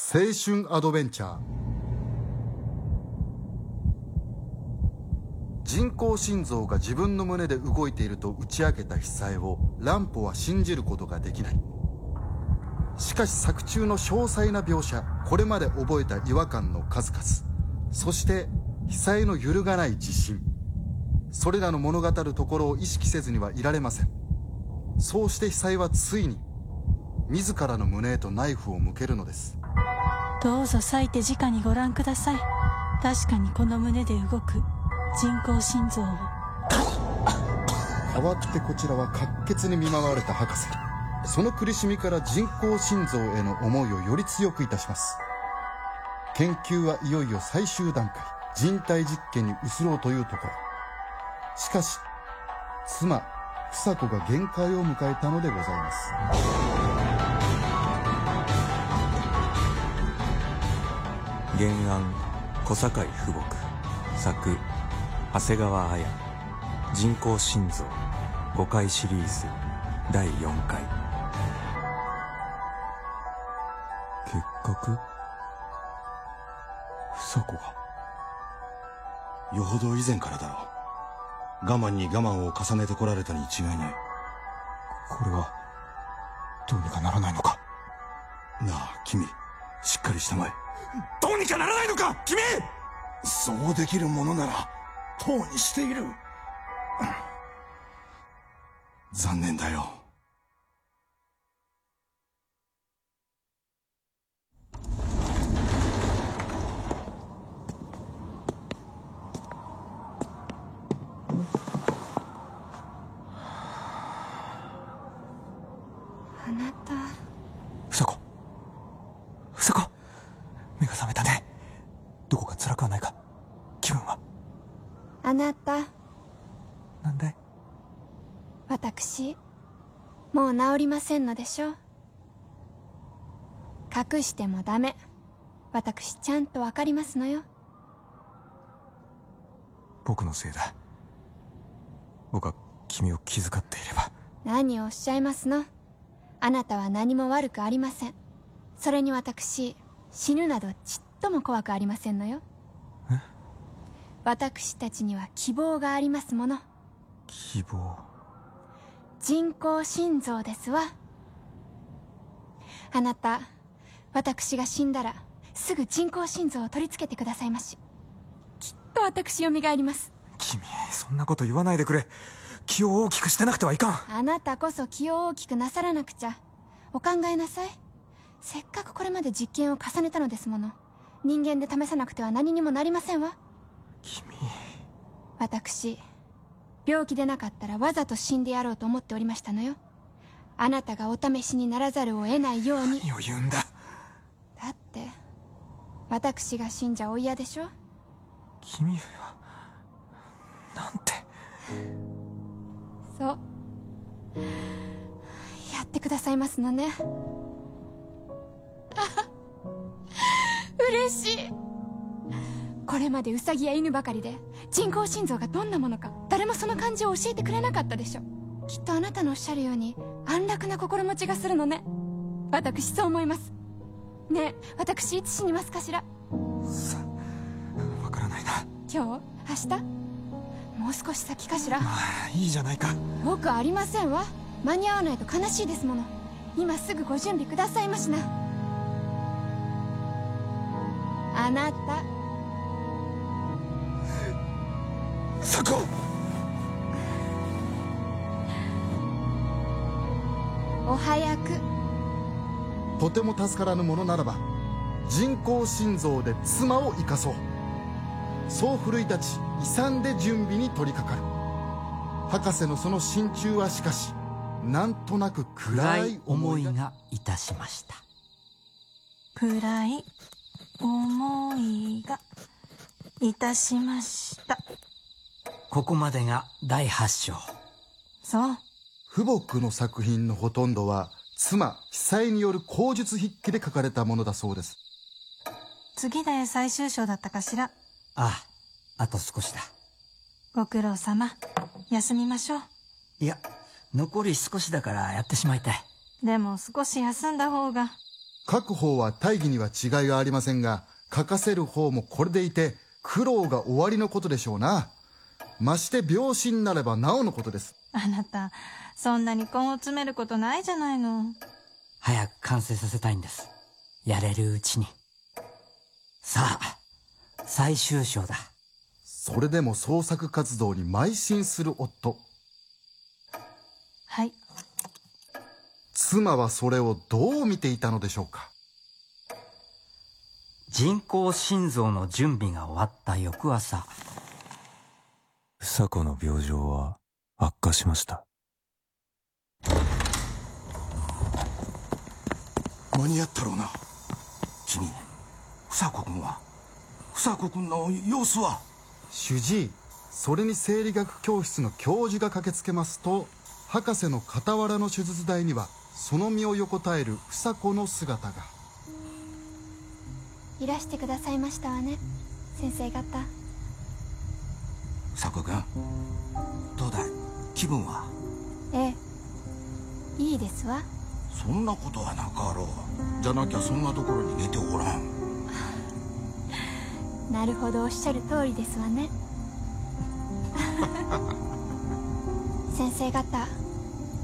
青春アドベンチャー。人工心臓が自分の胸で動いていると打ち明けた久江を乱歩は信じることができない。しかし作中の詳細な描写これまで覚えた違和感の数々。そして久江の揺るがない自信。それらの物語るところを意識せずにはいられません。そうして久江はついに自らの胸へとナイフを向けるのです。どうぞ割いて直にご覧ください。確かにこの胸で動く人工心臓を。変わってこちらは活血に見舞われた博士。その苦しみから人工心臓への思いをより強くいたします。研究はいよいよ最終段階。人体実験に移ろうというところ。しかし妻房子が限界を迎えたのでございます。原案小堺富木作長谷川綾人工心臓5回シリーズ第4回。結核？房子がよほど以前からだろう。我慢に我慢を重ねてこられたに違いない。これはどうにかならないのか？なあ君しっかりしたまえどうにかならないのか君！そうできるものならとうにしている。残念だよあなた房子房子目が覚めたねどこか辛くはないか気分はあなた。なんだい？私もう治りませんのでしょう。隠してもダメ。私ちゃんとわかりますのよ。僕のせいだ。僕は君を気遣っていれば。何をおっしゃいますの？あなたは何も悪くありません。それに私死ぬなどちっとも怖くありませんのよ私たちには希望がありますもの。希望。人工心臓ですわ。あなた私が死んだらすぐ人工心臓を取り付けてくださいまし。きっと私よみがえります。君そんなこと言わないでくれ。気を大きくしてなくてはいかん。あなたこそ気を大きくなさらなくちゃ。お考えなさい。せっかくこれまで実験を重ねたのですもの。人間で試さなくては何にもなりませんわ君。私病気でなかったらわざと死んでやろうと思っておりましたのよ。あなたがお試しにならざるを得ないように。何を言うんだ。だって私が死んじゃお嫌でしょ？君はなんて。そう。やってくださいますのね。嬉しいこれまでウサギや犬ばかりで人工心臓がどんなものか誰もその感じを教えてくれなかったでしょ。きっとあなたのおっしゃるように安楽な心持ちがするのね。私そう思います。ねえ私いつ死にますかしら。さわからないな。今日？明日？もう少し先かしら？まあいいじゃないか。僕ありませんわ。間に合わないと悲しいですもの。今すぐご準備くださいましな。あなたそこお早く。とても助からぬものならば人工心臓で妻を生かそう。そう奮い立ち勇んで準備に取り掛かる。博士のその心中はしかしなんとなく暗暗い思いがいたしました。暗い思いがいたしましたここまでが第8章。そう。富木の作品のほとんどは妻久江による口述筆記で書かれたものだそうです。次で最終章だったかしら。あああと少しだ。ご苦労様。休みましょう。いや残り少しだからやってしまいたい。でも少し休んだ方が。書く方は大義には違いがありませんが書かせる方もこれでいて苦労が終わりのことでしょうなまして病死になればなおのことです。あなたそんなに根を詰めることないじゃないの。早く完成させたいんです。やれるうちに。さあ最終章だ。それでも創作活動に邁進する夫。はい。妻はそれをどう見ていたのでしょうか。人工心臓の準備が終わった翌朝房子の病状は悪化しました。間に合ったろうな。君房子君は？房子君の様子は？主治医それに生理学教室の教授が駆けつけますと博士の傍らの手術台にはその身を横たえる房子の姿が。いらしてくださいましたわね。先生方房子君。どうだい？気分は？ええ。いいですわ。そんなことはなかろう。じゃなきゃそんなところに寝ておらん。なるほどおっしゃる通りですわね。先生方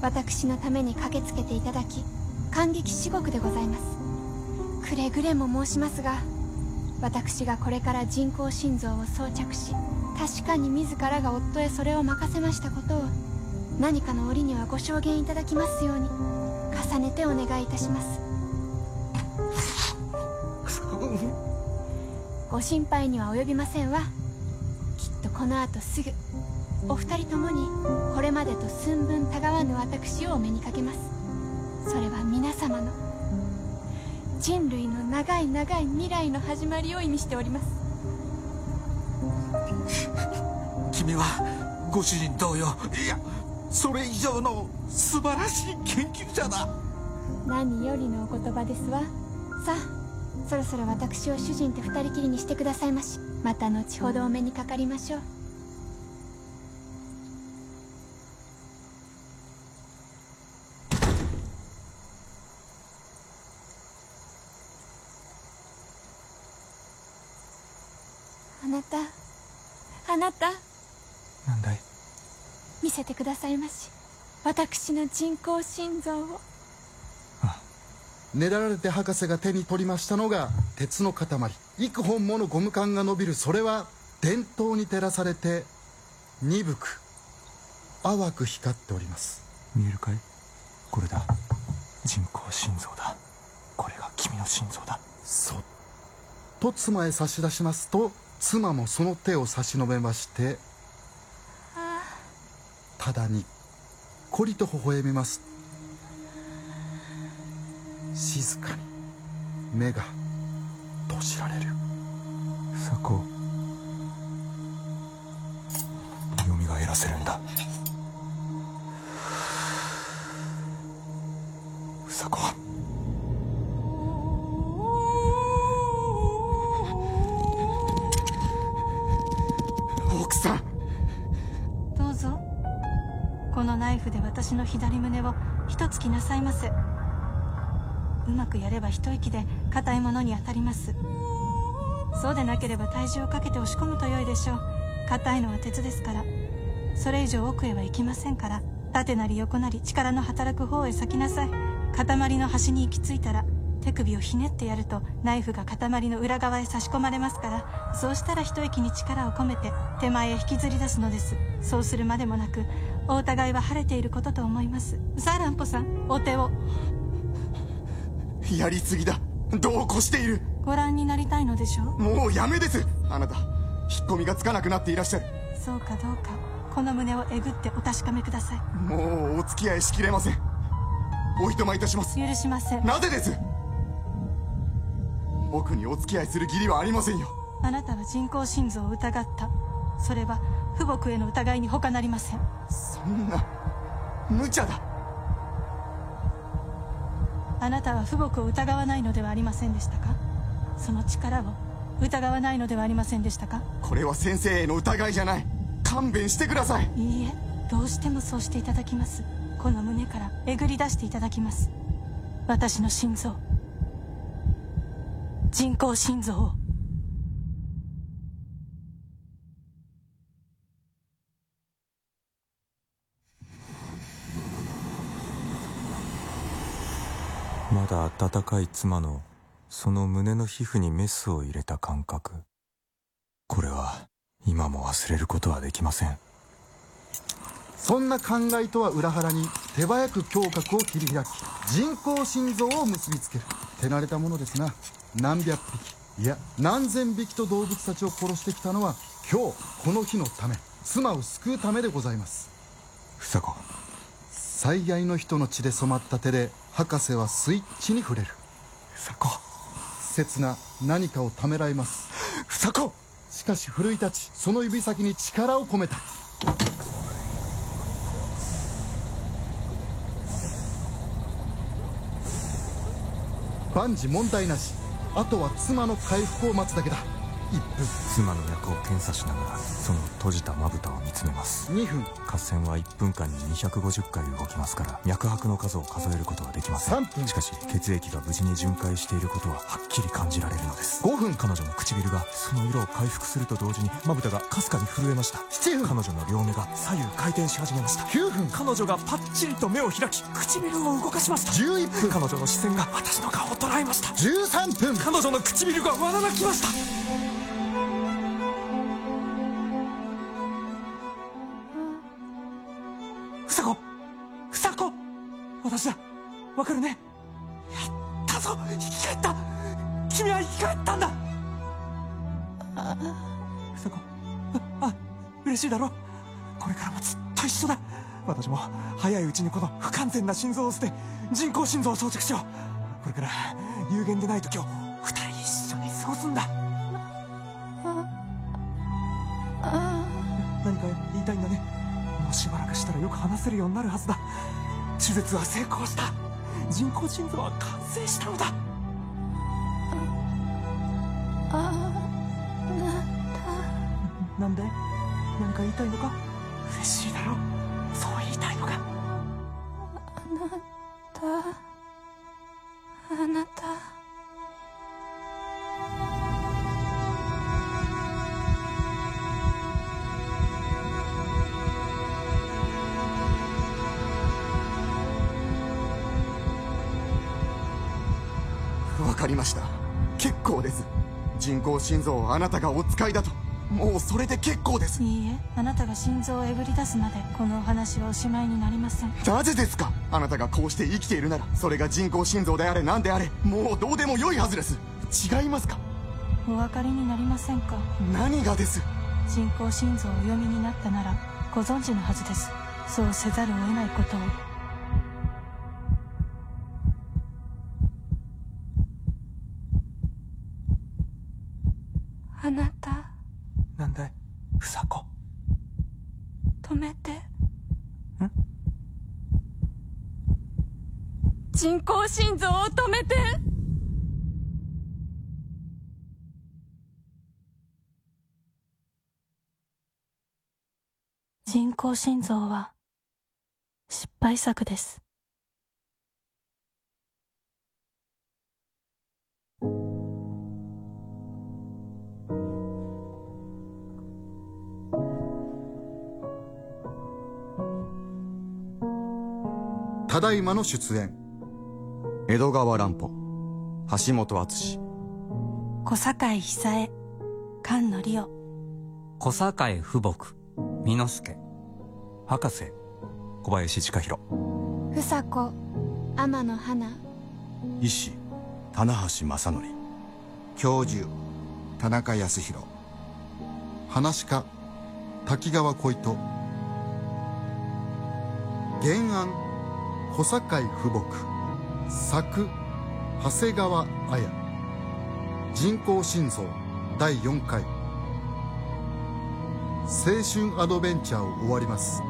私のために駆けつけていただき感激至極でございます。くれぐれも申しますが私がこれから人工心臓を装着し確かに自らが夫へそれを任せましたことを何かの折にはご証言いただきますように重ねてお願いいたします。ご心配には及びませんわ。きっとこの後すぐお二人ともにこれまでと寸分たがわぬ私をお目にかけます。それは皆様の人類の長い長い未来の始まりを意味しております。君はご主人同様いやそれ以上の素晴らしい研究者だ。何よりのお言葉ですわ。さあそろそろ私を主人と二人きりにしてくださいまし。また後ほどお目にかかりましょうなた。あなた。なんだい？見せてくださいまし。私の人工心臓を。練られて博士が手に取りましたのが鉄の塊。幾本ものゴム管が伸びる。それは電灯に照らされて鈍く淡く光っております。見えるかい？これだ。人工心臓だ。これが君の心臓だ。そっと妻へ差し出しますと妻もその手を差し伸べましてただにっこりと微笑みます。静かに目が閉じられる。房子よみがえらせるんだ。房子の左胸を一突きなさいませうまくやれば一息で硬いものに当たります。そうでなければ体重をかけて押し込むと良いでしょう。硬いのは鉄ですから。それ以上奥へは行きませんから。縦なり横なり力の働く方へ咲きなさい。塊の端に行き着いたら手首をひねってやるとナイフが塊の裏側へ差し込まれますから。そうしたら一息に力を込めて手前へ引きずり出すのです。そうするまでもなくお互いは晴れていることと思います。さあ乱歩さんお手を。やりすぎだ。どうこしている。ご覧になりたいのでしょう？もうやめです。あなた引っ込みがつかなくなっていらっしゃる。そうかどうか。この胸をえぐってお確かめください。もうお付き合いしきれません。おいとまいたします。許しません。なぜです？僕にお付き合いする義理はありませんよ。あなたは人工心臓を疑った。それは父母への疑いに他なりません。そんな無茶だ。あなたは父母を疑わないのではありませんでしたか？その力を。疑わないのではありませんでしたか？これは先生への疑いじゃない。勘弁してください。いいえ。どうしてもそうしていただきます。この胸から。えぐり出していただきます。私の心臓。人工心臓をまだ温かい妻のその胸の皮膚にメスを入れた感覚。これは今も忘れることはできません。そんな考えとは裏腹に手早く胸郭を切り開き人工心臓を結びつける。手慣れたものですな。何百匹いや何千匹と動物たちを殺してきたのは今日この日のため。妻を救うためでございます。房子最愛の人の血で染まった手で博士はスイッチに触れる。房子切な何かをためらいます。房子しかし奮い立ちその指先に力を込めた。万事問題なし。あとは妻の回復を待つだけだ。1分妻の脈を検査しながらその閉じたまぶたを見つめます。2分。合戦は1分間に250回動きますから脈拍の数を数えることはできません。3分。しかし血液が無事に巡回していることははっきり感じられるのです。5分。彼女の唇がその色を回復すると同時にまぶたがかすかに震えました。7分。彼女の両目が左右回転し始めました。9分。彼女がパッチリと目を開き唇を動かしました。11分。彼女の視線が私の顔を捉えました。13分。彼女の唇がわらなきました房子房子私だ。わかるね。やったぞ。生き返った。君は生き返ったんだ。房子ああ嬉しいだろ。これからもずっと一緒だ。私も早いうちにこの不完全な心臓を捨て人工心臓を装着しよう。これから有限でない時を二人一緒に過ごすんだ。何か言いたいんだねもうしばらくしたらよく話せるようになるはずだ。手術は成功した。人工心臓は完成したのだ。なんで？何か言いたいのか？ました。結構です。人工心臓はあなたがお使いだと。もうそれで結構です。いいえあなたが心臓をえぐり出すまでこのお話はおしまいになりません。なぜですか？あなたがこうして生きているならそれが人工心臓であれ何であれもうどうでもよいはずです。違いますか？お分かりになりませんか？何がです？人工心臓をお読みになったならご存知のはずです。そうせざるを得ないことをあなたなんだい房子止めて人工心臓を止めて。人工心臓は失敗作です。ただいまの出演。江戸川乱歩。橋本敦小堺久江菅野里夫。小堺富木。美之助。博士。小林親弘房子。天野花。医師。棚橋正則。教授。田中康弘。話し家。滝川小糸。原案。小堺富木作長谷川綾。人工心臓第4回。青春アドベンチャーを終わります。